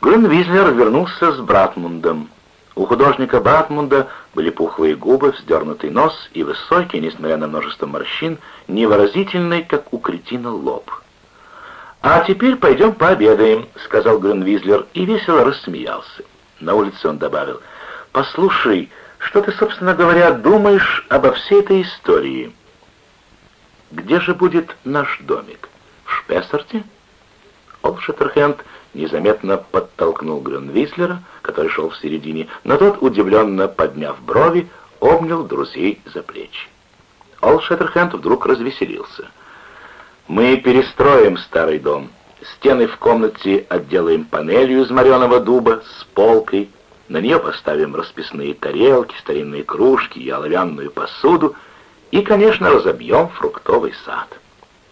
Грюнвизлер вернулся с Братмундом. У художника Братмунда были пухлые губы, вздернутый нос и высокий, несмотря на множество морщин, невыразительный, как у кретина, лоб. «А теперь пойдем пообедаем», — сказал Грюнвизлер и весело рассмеялся. На улице он добавил, «Послушай, что ты, собственно говоря, думаешь обо всей этой истории?» «Где же будет наш домик? В Шпессерте?» Олшеттерхенд незаметно подтолкнул Грюнвислера, который шел в середине, но тот, удивленно подняв брови, обнял друзей за плечи. Ол Шеттерхенд вдруг развеселился. «Мы перестроим старый дом. Стены в комнате отделаем панелью из мореного дуба с полкой. На нее поставим расписные тарелки, старинные кружки и оловянную посуду. И, конечно, разобьем фруктовый сад».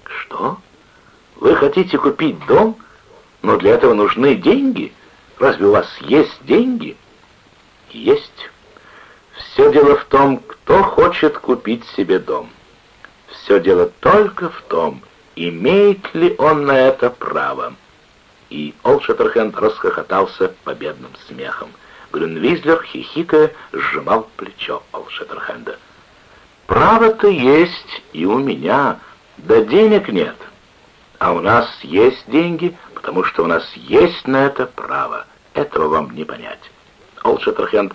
«Что? Вы хотите купить дом?» Но для этого нужны деньги. Разве у вас есть деньги? Есть. Все дело в том, кто хочет купить себе дом. Все дело только в том, имеет ли он на это право. И Олшеттерхенд расхохотался победным смехом. Грюнвизлер, хихикая, сжимал плечо Олшеттерхенда. «Право-то есть и у меня, да денег нет. А у нас есть деньги, потому что у нас есть на это право. Этого вам не понять. Олшеттерхенд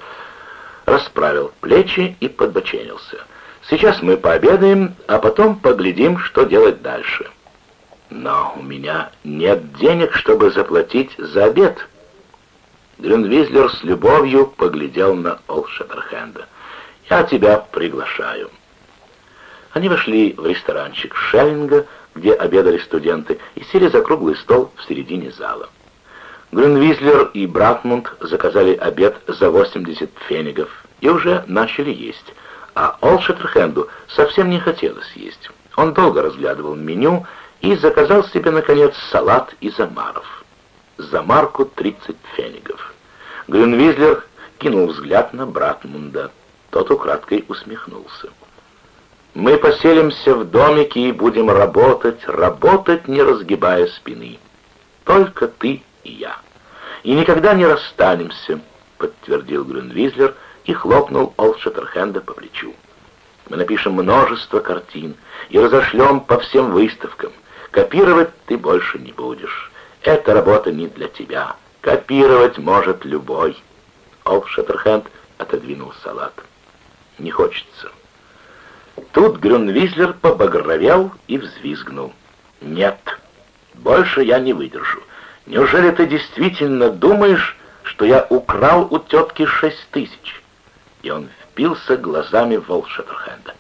расправил плечи и подбоченился. Сейчас мы пообедаем, а потом поглядим, что делать дальше. Но у меня нет денег, чтобы заплатить за обед. Грюнвизлер с любовью поглядел на Олшеттерхенда. «Я тебя приглашаю». Они вошли в ресторанчик Шеллинга, где обедали студенты, и сели за круглый стол в середине зала. Грюнвизлер и Братмунд заказали обед за 80 фенигов и уже начали есть, а Олшеттерхенду совсем не хотелось есть. Он долго разглядывал меню и заказал себе, наконец, салат из омаров. За марку 30 фенигов. Грюнвизлер кинул взгляд на Братмунда. Тот украдкой усмехнулся. Мы поселимся в домике и будем работать, работать, не разгибая спины. Только ты и я. И никогда не расстанемся, подтвердил Грюнвизлер и хлопнул Олшеттерхенда по плечу. Мы напишем множество картин и разошлем по всем выставкам. Копировать ты больше не будешь. Эта работа не для тебя. Копировать может любой. Олшеттерхенд отодвинул салат. Не хочется. Тут Грюнвизлер побагровел и взвизгнул. «Нет, больше я не выдержу. Неужели ты действительно думаешь, что я украл у тетки шесть тысяч?» И он впился глазами в Волшетерхенда.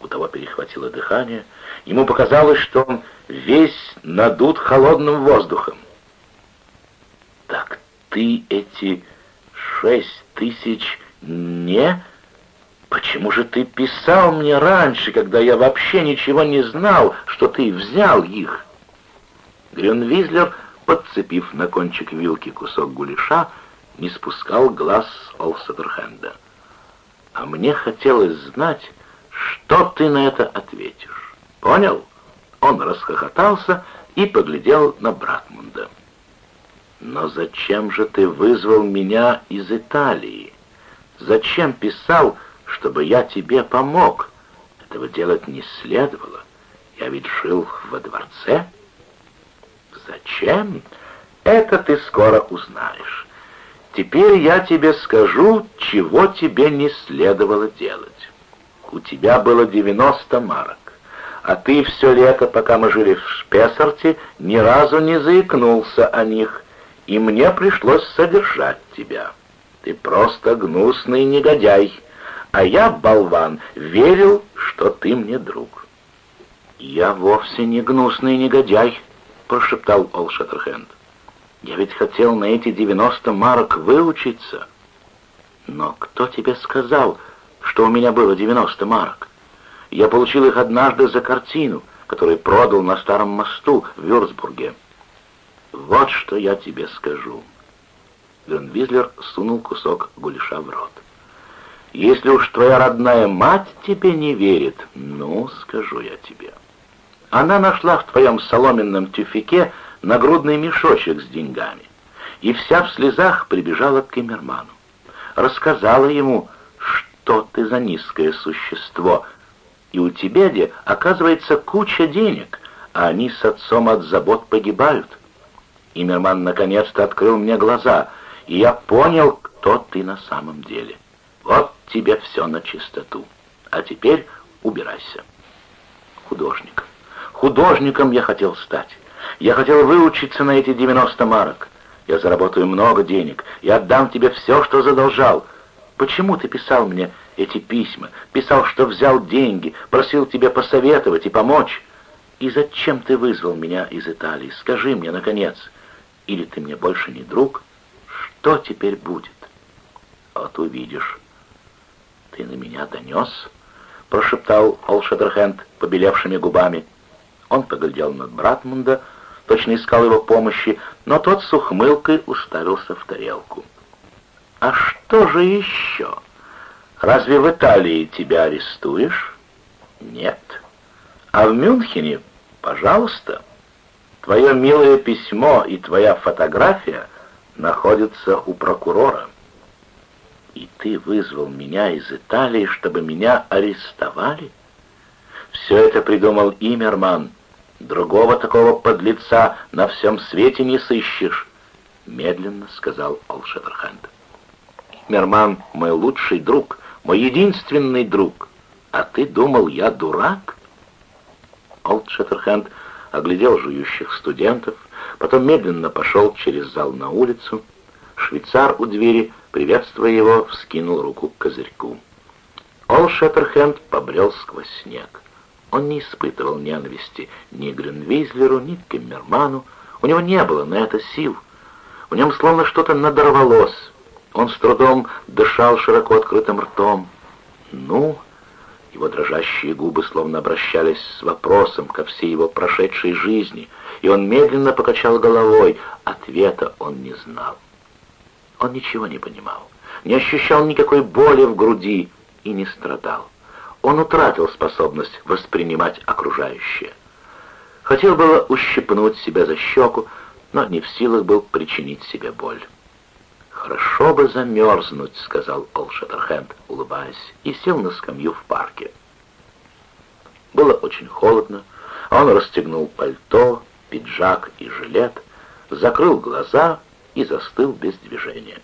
У того перехватило дыхание. Ему показалось, что он весь надут холодным воздухом. «Так ты эти шесть тысяч не...» «Почему же ты писал мне раньше, когда я вообще ничего не знал, что ты взял их?» Грюнвизлер, подцепив на кончик вилки кусок гуляша, не спускал глаз с Олсатерхенда. «А мне хотелось знать, что ты на это ответишь. Понял?» Он расхохотался и поглядел на Братмунда. «Но зачем же ты вызвал меня из Италии? Зачем писал чтобы я тебе помог. Этого делать не следовало. Я ведь жил во дворце. Зачем? Это ты скоро узнаешь. Теперь я тебе скажу, чего тебе не следовало делать. У тебя было 90 марок, а ты все лето, пока мы жили в Шпессарте, ни разу не заикнулся о них, и мне пришлось содержать тебя. Ты просто гнусный негодяй а я, болван, верил, что ты мне друг». «Я вовсе не гнусный негодяй», — прошептал Ол Шаттерхенд. «Я ведь хотел на эти девяносто марок выучиться». «Но кто тебе сказал, что у меня было девяносто марок? Я получил их однажды за картину, которую продал на старом мосту в Вюрцбурге. Вот что я тебе скажу». Грюнвизлер сунул кусок гуляша в рот. Если уж твоя родная мать тебе не верит, ну, скажу я тебе. Она нашла в твоем соломенном тюфике нагрудный мешочек с деньгами. и вся в слезах прибежала к Киммерману. Рассказала ему, что ты за низкое существо, и у тебя, где, оказывается, куча денег, а они с отцом от забот погибают. Имерман наконец-то открыл мне глаза, и я понял, кто ты на самом деле. Вот тебе все на чистоту. А теперь убирайся. Художник. Художником я хотел стать. Я хотел выучиться на эти 90 марок. Я заработаю много денег и отдам тебе все, что задолжал. Почему ты писал мне эти письма? Писал, что взял деньги, просил тебя посоветовать и помочь. И зачем ты вызвал меня из Италии? Скажи мне, наконец. Или ты мне больше не друг? Что теперь будет? Вот увидишь. Ты на меня донес? Прошептал Олшедерхенд побелевшими губами. Он поглядел на Братмунда, точно искал его помощи, но тот с ухмылкой уставился в тарелку. «А что же еще? Разве в Италии тебя арестуешь?» «Нет. А в Мюнхене, пожалуйста». Твое милое письмо и твоя фотография находятся у прокурора. Ты вызвал меня из Италии, чтобы меня арестовали? Все это придумал Имерман. Другого такого подлеца на всем свете не сыщешь, медленно сказал Олшеверханд. Имерман мой лучший друг, мой единственный друг. А ты думал, я дурак? Олд Шеттерхенд оглядел жующих студентов, потом медленно пошел через зал на улицу. Швейцар у двери, приветствуя его, вскинул руку к козырьку. Ол Шеттерхенд побрел сквозь снег. Он не испытывал ненависти ни Гринвизлеру, ни Кеммерману. У него не было на это сил. В нем словно что-то надорвалось. Он с трудом дышал широко открытым ртом. «Ну, его дрожащие губы словно обращались с вопросом ко всей его прошедшей жизни, и он медленно покачал головой. Ответа он не знал. Он ничего не понимал, не ощущал никакой боли в груди и не страдал. Он утратил способность воспринимать окружающее. Хотел было ущипнуть себя за щеку, но не в силах был причинить себе боль. «Хорошо бы замерзнуть», — сказал Олшеттерхенд, улыбаясь, и сел на скамью в парке. Было очень холодно, он расстегнул пальто, пиджак и жилет, закрыл глаза и застыл без движения.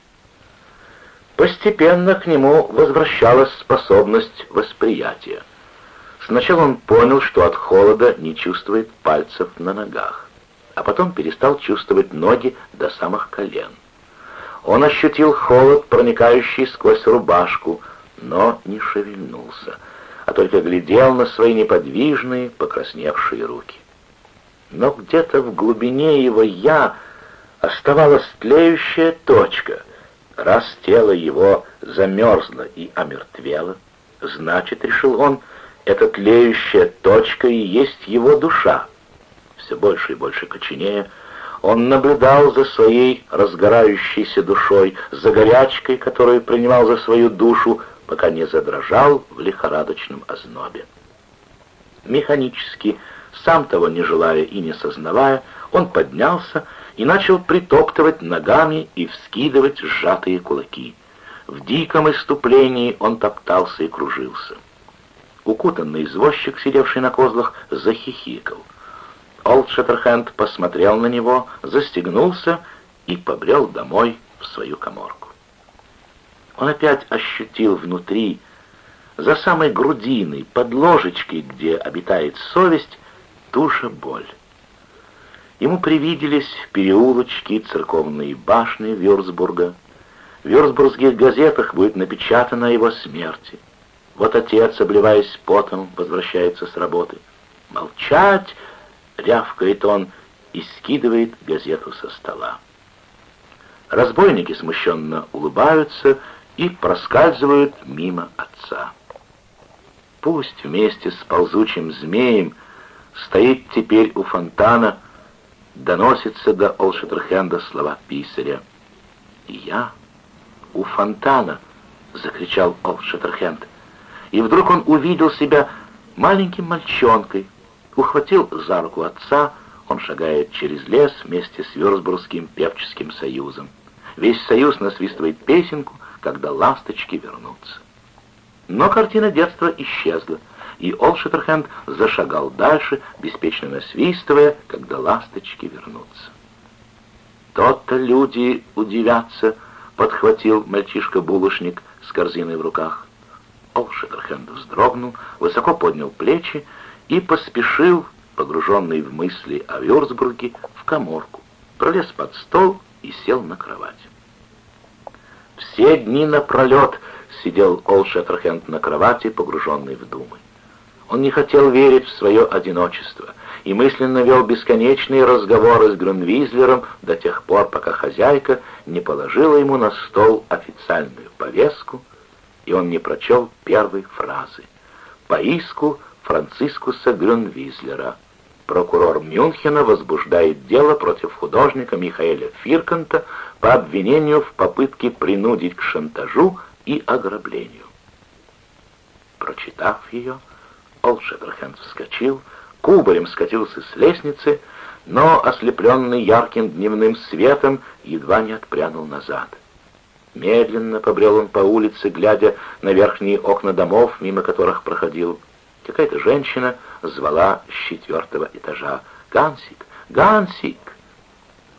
Постепенно к нему возвращалась способность восприятия. Сначала он понял, что от холода не чувствует пальцев на ногах, а потом перестал чувствовать ноги до самых колен. Он ощутил холод, проникающий сквозь рубашку, но не шевельнулся, а только глядел на свои неподвижные, покрасневшие руки. Но где-то в глубине его «я» оставалась тлеющая точка. Раз тело его замерзло и омертвело, значит, решил он, эта тлеющая точка и есть его душа. Все больше и больше коченея, он наблюдал за своей разгорающейся душой, за горячкой, которую принимал за свою душу, пока не задрожал в лихорадочном ознобе. Механически, сам того не желая и не сознавая, он поднялся и начал притоптывать ногами и вскидывать сжатые кулаки. В диком иступлении он топтался и кружился. Укутанный извозчик, сидевший на козлах, захихикал. Олд Шеттерхенд посмотрел на него, застегнулся и побрел домой в свою коморку. Он опять ощутил внутри, за самой грудиной, под ложечкой, где обитает совесть, ту же боль. Ему привиделись переулочки, церковные башни Вюрцбурга. В вюрцбургских газетах будет напечатано о его смерти. Вот отец, обливаясь потом, возвращается с работы. «Молчать!» рявкает он и скидывает газету со стола. Разбойники смущенно улыбаются и проскальзывают мимо отца. Пусть вместе с ползучим змеем стоит теперь у фонтана, доносится до Олшетерхенда слова писаря. «И я у фонтана!» — закричал Олшетерхенд. И вдруг он увидел себя маленьким мальчонкой, ухватил за руку отца, Он шагает через лес вместе с Вёрсбургским певческим союзом. Весь союз насвистывает песенку, когда ласточки вернутся. Но картина детства исчезла, и Олшеттерхенд зашагал дальше, беспечно насвистывая, когда ласточки вернутся. «То-то люди удивятся», — подхватил мальчишка-булочник с корзиной в руках. Олшеттерхенд вздрогнул, высоко поднял плечи и поспешил, погруженный в мысли о Вюрцбурге, в коморку, пролез под стол и сел на кровать. Все дни напролет сидел Ол Шеттерхенд на кровати, погруженный в думы. Он не хотел верить в свое одиночество и мысленно вел бесконечные разговоры с Грюнвизлером до тех пор, пока хозяйка не положила ему на стол официальную повестку, и он не прочел первой фразы. По иску Францискуса Грюнвизлера прокурор Мюнхена возбуждает дело против художника Михаэля Фирканта по обвинению в попытке принудить к шантажу и ограблению. Прочитав ее, Ол Шеттерхенд вскочил, кубарем скатился с лестницы, но, ослепленный ярким дневным светом, едва не отпрянул назад. Медленно побрел он по улице, глядя на верхние окна домов, мимо которых проходил. Какая-то женщина звала с четвертого этажа. «Гансик! Гансик!»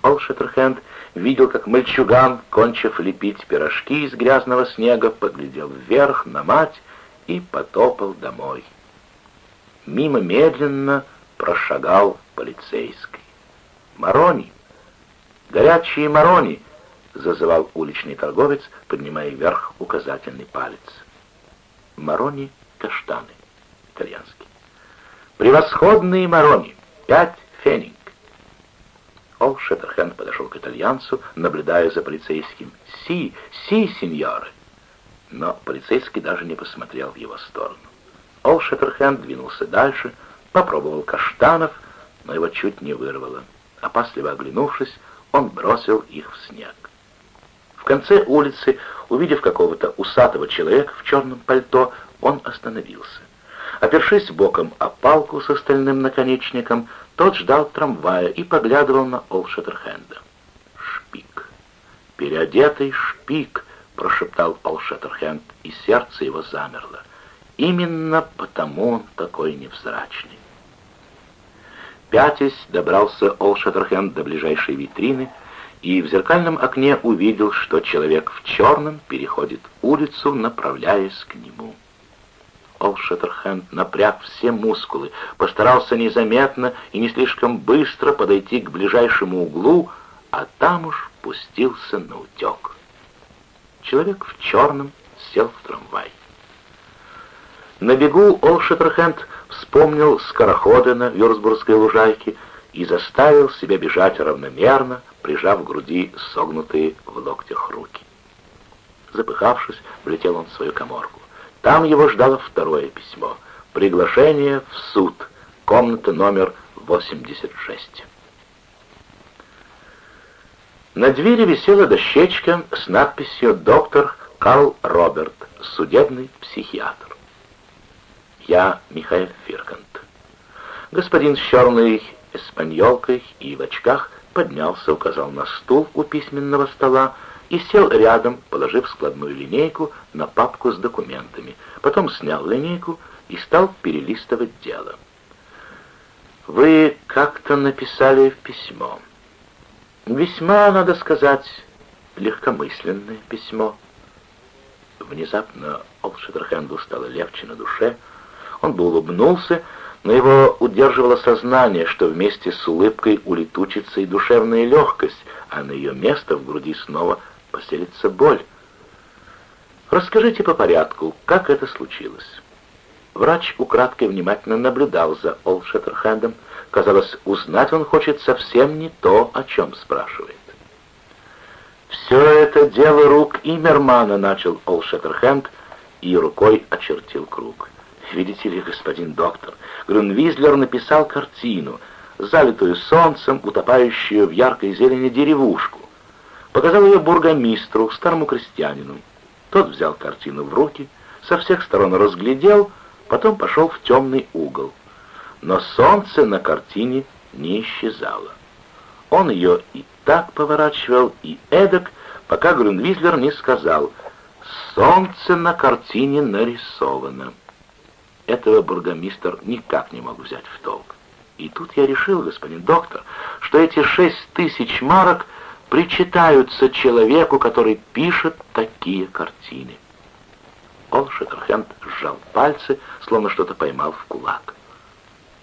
Ол Шеттерхенд видел, как мальчуган, кончив лепить пирожки из грязного снега, поглядел вверх на мать и потопал домой. Мимо медленно прошагал полицейский. «Марони! Горячие марони!» — зазывал уличный торговец, поднимая вверх указательный палец. Марони — каштаны, итальянский. «Превосходные марони! Пять фенинг!» Ол Шеттерхенд подошел к итальянцу, наблюдая за полицейским. «Си, си, сеньоры!» Но полицейский даже не посмотрел в его сторону. Ол Шеттерхенд двинулся дальше, попробовал каштанов, но его чуть не вырвало. Опасливо оглянувшись, он бросил их в снег. В конце улицы, увидев какого-то усатого человека в черном пальто, он остановился. Опершись боком о палку с остальным наконечником, тот ждал трамвая и поглядывал на Олшеттерхенда. «Шпик! Переодетый шпик!» — прошептал Олшеттерхенд, и сердце его замерло. Именно потому он такой невзрачный. Пятясь добрался Олшеттерхенд до ближайшей витрины и в зеркальном окне увидел, что человек в черном переходит улицу, направляясь к нему. Ол Шеттерхенд напряг все мускулы, постарался незаметно и не слишком быстро подойти к ближайшему углу, а там уж пустился на утек. Человек в черном сел в трамвай. На бегу Ол Шеттерхенд вспомнил скороходы на Вюрсбургской лужайке и заставил себя бежать равномерно, прижав к груди согнутые в локтях руки. Запыхавшись, влетел он в свою коморку. Там его ждало второе письмо. Приглашение в суд. Комната номер 86. На двери висела дощечка с надписью «Доктор Карл Роберт, судебный психиатр». Я Михаил Фиркант. Господин с черной эспаньолкой и в очках поднялся, указал на стул у письменного стола, и сел рядом, положив складную линейку на папку с документами. Потом снял линейку и стал перелистывать дело. «Вы как-то написали письмо. Весьма, надо сказать, легкомысленное письмо». Внезапно Олшетерхенду стало легче на душе. Он бы улыбнулся, но его удерживало сознание, что вместе с улыбкой улетучится и душевная легкость, а на ее место в груди снова поселится боль. Расскажите по порядку, как это случилось. Врач украдкой внимательно наблюдал за Олшеттерхендом. Казалось, узнать он хочет совсем не то, о чем спрашивает. «Все это дело рук Имермана», — начал Олшеттерхенд и рукой очертил круг. «Видите ли, господин доктор, Грунвизлер написал картину, залитую солнцем, утопающую в яркой зелени деревушку. Показал ее бургомистру, старому крестьянину. Тот взял картину в руки, со всех сторон разглядел, потом пошел в темный угол. Но солнце на картине не исчезала. Он ее и так поворачивал, и эдак, пока Грюнвизлер не сказал «Солнце на картине нарисовано». Этого бургомистр никак не мог взять в толк. И тут я решил, господин доктор, что эти шесть тысяч марок причитаются человеку, который пишет такие картины. Ол Шеттерхенд сжал пальцы, словно что-то поймал в кулак.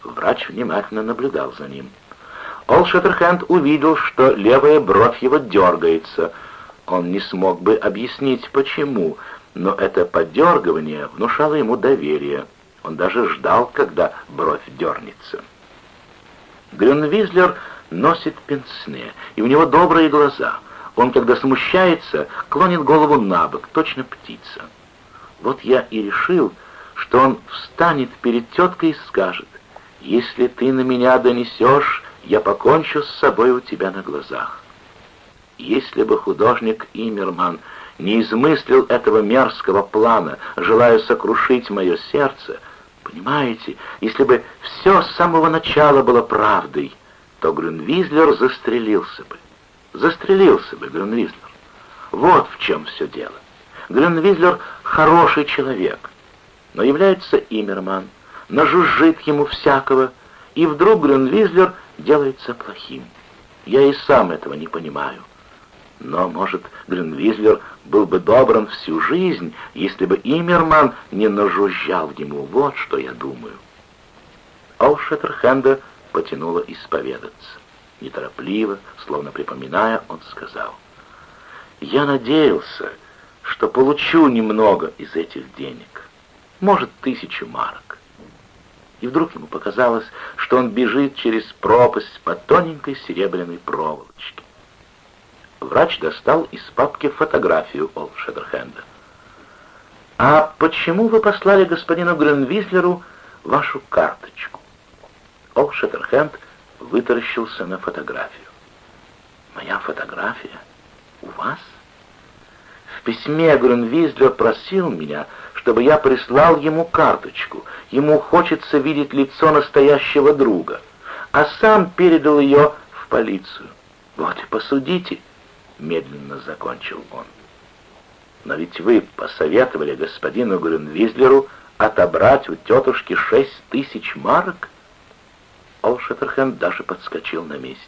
Врач внимательно наблюдал за ним. Ол Шеттерхенд увидел, что левая бровь его дергается. Он не смог бы объяснить, почему, но это подергивание внушало ему доверие. Он даже ждал, когда бровь дернется. Грюнвизлер носит пенсне, и у него добрые глаза. Он, когда смущается, клонит голову на бок, точно птица. Вот я и решил, что он встанет перед теткой и скажет, «Если ты на меня донесешь, я покончу с собой у тебя на глазах». Если бы художник Имерман не измыслил этого мерзкого плана, желая сокрушить мое сердце, понимаете, если бы все с самого начала было правдой, то Грюнвизлер застрелился бы. Застрелился бы Грюнвизлер. Вот в чем все дело. Грюнвизлер хороший человек, но является Имерман, нажужжит ему всякого, и вдруг Грюнвизлер делается плохим. Я и сам этого не понимаю. Но, может, Грюнвизлер был бы добрым всю жизнь, если бы Имерман не нажужжал ему. Вот что я думаю. Ол Шеттерхенда потянула исповедаться. Неторопливо, словно припоминая, он сказал, «Я надеялся, что получу немного из этих денег, может, тысячу марок. И вдруг ему показалось, что он бежит через пропасть по тоненькой серебряной проволочке. Врач достал из папки фотографию Олд Шедерхенда. «А почему вы послали господину Гренвизлеру вашу карточку?» Олд Шедерхенд вытаращился на фотографию. «Моя фотография? У вас?» В письме Грюнвизлер просил меня, чтобы я прислал ему карточку. Ему хочется видеть лицо настоящего друга. А сам передал ее в полицию. Вот и посудите, медленно закончил он. Но ведь вы посоветовали господину Грюнвизлеру отобрать у тетушки шесть тысяч марок? Олшеттерхен даже подскочил на месте.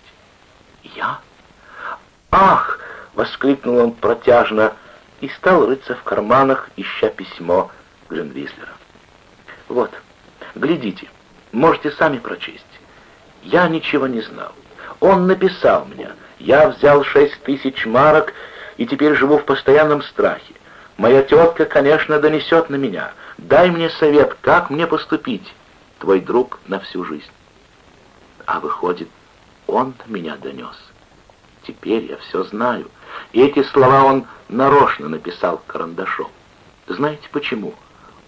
«Я? Ах!» — воскликнул он протяжно и стал рыться в карманах, ища письмо Грюнвизлера. «Вот, глядите, можете сами прочесть. Я ничего не знал. Он написал мне. Я взял шесть тысяч марок и теперь живу в постоянном страхе. Моя тетка, конечно, донесет на меня. Дай мне совет, как мне поступить. Твой друг на всю жизнь. А выходит, он меня донес. Теперь я все знаю. И эти слова он нарочно написал карандашом. Знаете почему?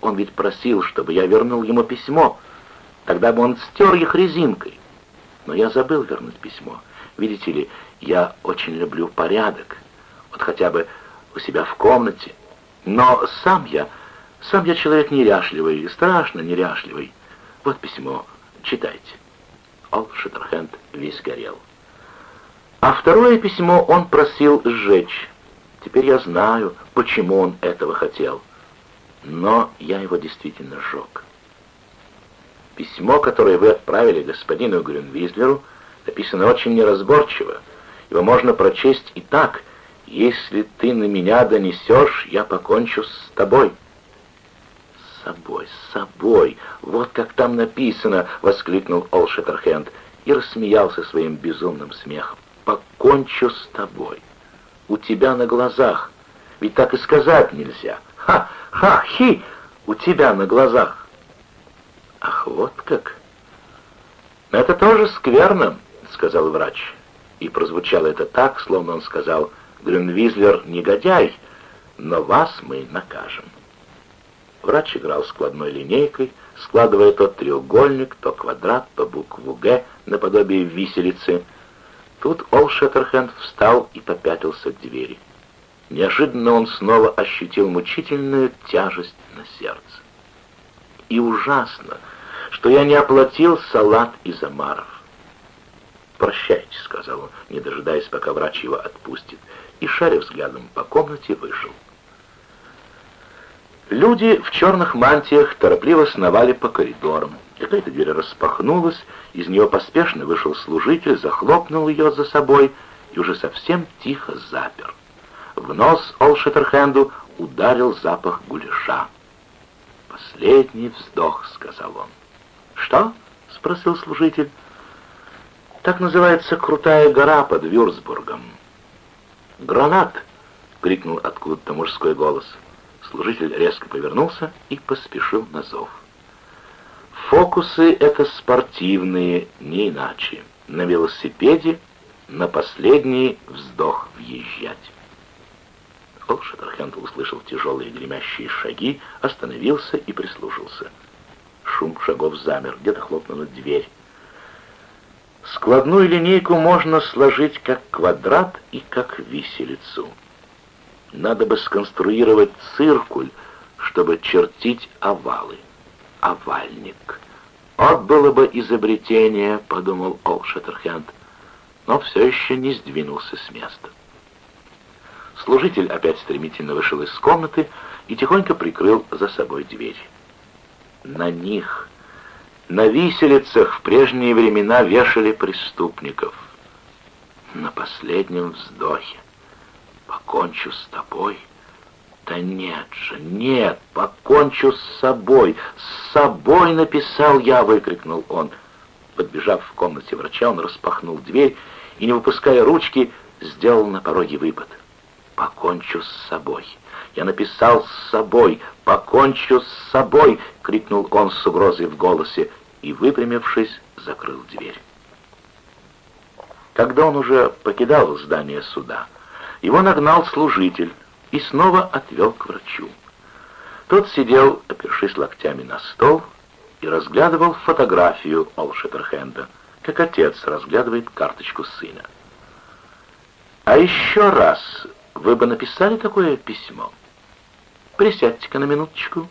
Он ведь просил, чтобы я вернул ему письмо. Тогда бы он стер их резинкой. Но я забыл вернуть письмо. Видите ли, я очень люблю порядок. Вот хотя бы у себя в комнате. Но сам я, сам я человек неряшливый, страшно неряшливый. Вот письмо, читайте. Ол Шеттерхенд весь горел. А второе письмо он просил сжечь. Теперь я знаю, почему он этого хотел. Но я его действительно сжег. Письмо, которое вы отправили господину Грюнвизлеру, написано очень неразборчиво. Его можно прочесть и так. «Если ты на меня донесешь, я покончу с тобой». «С собой, с собой! Вот как там написано!» — воскликнул Олшеттерхенд и рассмеялся своим безумным смехом покончу с тобой. У тебя на глазах. Ведь так и сказать нельзя. Ха, ха, хи, у тебя на глазах. Ах, вот как. Это тоже скверно, сказал врач. И прозвучало это так, словно он сказал, Грюнвизлер негодяй, но вас мы накажем. Врач играл складной линейкой, складывая то треугольник, то квадрат, то букву «Г» наподобие виселицы — Тут Ол Шеттерхенд встал и попятился к двери. Неожиданно он снова ощутил мучительную тяжесть на сердце. И ужасно, что я не оплатил салат из омаров. «Прощайте», — сказал он, не дожидаясь, пока врач его отпустит, и, шаря взглядом по комнате, вышел. Люди в черных мантиях торопливо сновали по коридорам. Какая-то дверь распахнулась, из нее поспешно вышел служитель, захлопнул ее за собой и уже совсем тихо запер. В нос Олшеттерхенду ударил запах гуляша. «Последний вздох», — сказал он. «Что?» — спросил служитель. «Так называется крутая гора под Вюрцбургом». «Гранат!» — крикнул откуда-то мужской голос. Служитель резко повернулся и поспешил на зов. Фокусы — это спортивные, не иначе. На велосипеде на последний вздох въезжать. Ол услышал тяжелые гремящие шаги, остановился и прислушался. Шум шагов замер, где-то хлопнула дверь. Складную линейку можно сложить как квадрат и как виселицу. Надо бы сконструировать циркуль, чтобы чертить овалы. Овальник. Вот было бы изобретение, подумал Ол Шаттерхенд, но все еще не сдвинулся с места. Служитель опять стремительно вышел из комнаты и тихонько прикрыл за собой дверь. На них, на виселицах в прежние времена вешали преступников. На последнем вздохе. Покончу с тобой. Да нет же, нет, покончу с собой. С собой написал я, выкрикнул он. Подбежав в комнате врача, он распахнул дверь и, не выпуская ручки, сделал на пороге выпад покончу с собой. Я написал с собой, покончу с собой, крикнул он с угрозой в голосе и, выпрямившись, закрыл дверь. Когда он уже покидал здание суда, его нагнал служитель и снова отвел к врачу. Тот сидел, опершись локтями на стол, и разглядывал фотографию Олшетерхенда, как отец разглядывает карточку сына. «А еще раз вы бы написали такое письмо? Присядьте-ка на минуточку».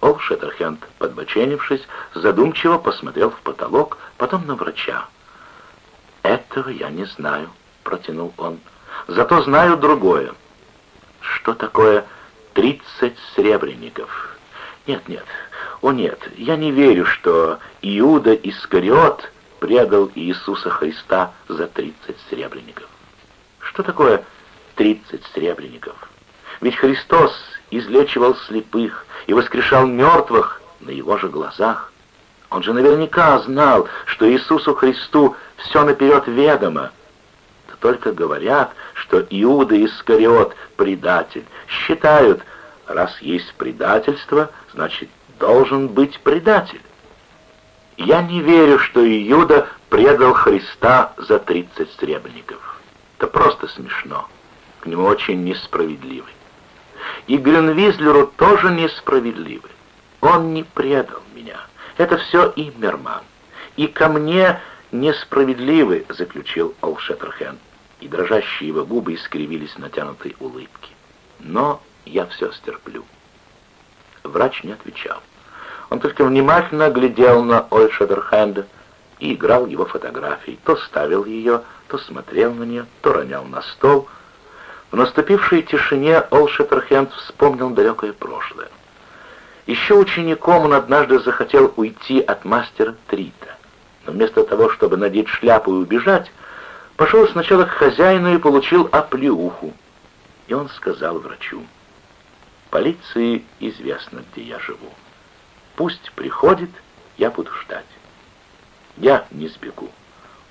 Ол Шеттерхенд, подбоченившись, задумчиво посмотрел в потолок, потом на врача. «Этого я не знаю», — протянул он. «Зато знаю другое. Что такое тридцать сребреников?» «Нет, нет, о нет, я не верю, что Иуда Искариот предал Иисуса Христа за тридцать сребреников. Что такое тридцать сребреников. Ведь Христос излечивал слепых и воскрешал мертвых на его же глазах. Он же наверняка знал, что Иисусу Христу все наперед ведомо. Да только говорят, что Иуда Искариот — предатель. Считают, раз есть предательство, значит, должен быть предатель. Я не верю, что Иуда предал Христа за тридцать сребреников. Это просто смешно к нему очень несправедливы. И Грюнвизлеру тоже несправедливы. Он не предал меня. Это все Иммерман. И ко мне несправедливы, заключил Олшеттерхен, и дрожащие его губы искривились натянутой улыбки. Но я все стерплю. Врач не отвечал. Он только внимательно глядел на Ольшедерхенда и играл его фотографией. То ставил ее, то смотрел на нее, то ронял на стол — в наступившей тишине Олшеперхенд вспомнил далекое прошлое. Еще учеником он однажды захотел уйти от мастера Трита, но вместо того, чтобы надеть шляпу и убежать, пошел сначала к хозяину и получил оплеуху. И он сказал врачу, «Полиции известно, где я живу. Пусть приходит, я буду ждать. Я не сбегу.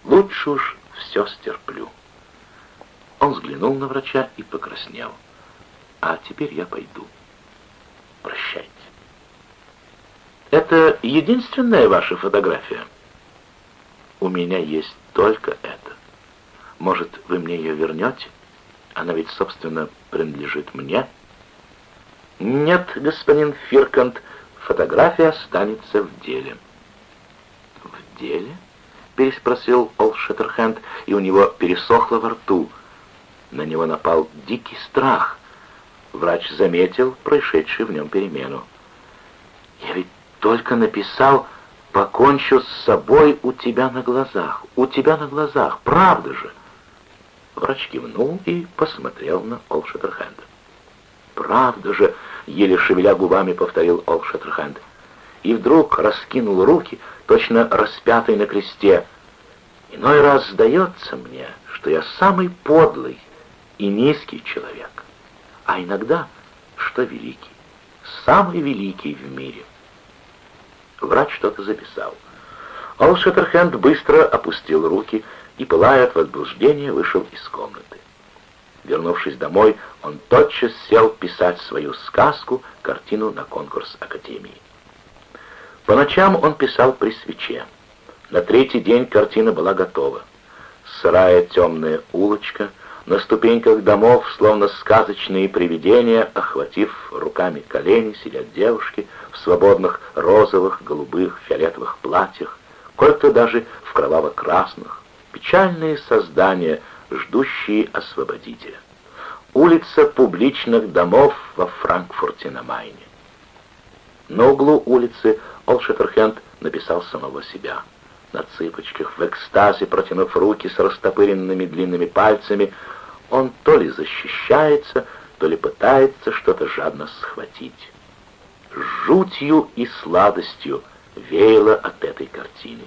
Лучше уж все стерплю». Он взглянул на врача и покраснел. «А теперь я пойду. Прощайте». «Это единственная ваша фотография?» «У меня есть только это. Может, вы мне ее вернете? Она ведь, собственно, принадлежит мне?» «Нет, господин Фиркант, фотография останется в деле». «В деле?» — переспросил Ол Шеттерхенд, и у него пересохло во рту — на него напал дикий страх. Врач заметил происшедшую в нем перемену. «Я ведь только написал покончу с собой у тебя на глазах, у тебя на глазах, правда же?» Врач кивнул и посмотрел на Ол Шеттерхенда. «Правда же!» — еле шевеля губами повторил Ол Шеттерхенд. И вдруг раскинул руки, точно распятый на кресте. «Иной раз сдается мне, что я самый подлый и низкий человек, а иногда, что великий, самый великий в мире». Врач что-то записал. Ол быстро опустил руки и, пылая от возбуждения, вышел из комнаты. Вернувшись домой, он тотчас сел писать свою сказку, картину на конкурс Академии. По ночам он писал при свече. На третий день картина была готова. Сырая темная улочка, на ступеньках домов, словно сказочные привидения, охватив руками колени, сидят девушки в свободных розовых, голубых, фиолетовых платьях, кое-кто даже в кроваво-красных, печальные создания, ждущие освободителя. Улица публичных домов во Франкфурте на Майне. На углу улицы Олшеттерхенд написал самого себя. На цыпочках, в экстазе, протянув руки с растопыренными длинными пальцами, он то ли защищается, то ли пытается что-то жадно схватить. Жутью и сладостью веяло от этой картины.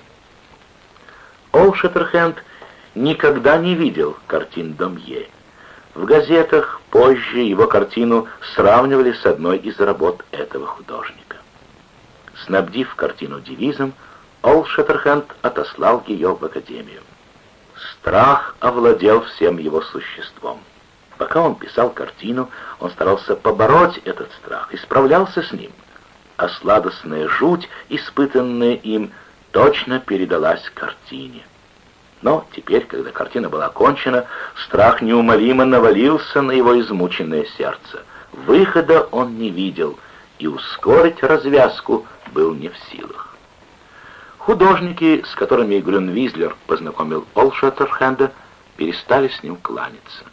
Ол Шеттерхенд никогда не видел картин Домье. В газетах позже его картину сравнивали с одной из работ этого художника. Снабдив картину девизом, Ол Шеттерхенд отослал ее в академию. Страх овладел всем его существом. Пока он писал картину, он старался побороть этот страх и справлялся с ним. А сладостная жуть, испытанная им, точно передалась картине. Но теперь, когда картина была окончена, страх неумолимо навалился на его измученное сердце. Выхода он не видел, и ускорить развязку был не в силах. Художники, с которыми Грюнвизлер познакомил Олшеттерхенда, перестали с ним кланяться.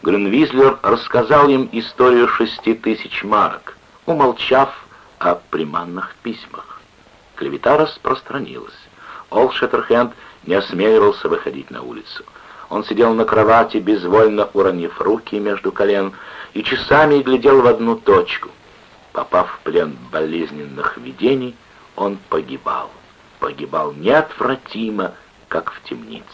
Грюнвизлер рассказал им историю шести тысяч марок, умолчав о приманных письмах. Клевета распространилась. Олшеттерхенд не осмеливался выходить на улицу. Он сидел на кровати, безвольно уронив руки между колен, и часами глядел в одну точку. Попав в плен болезненных видений, он погибал. Погибал неотвратимо, как в темнице.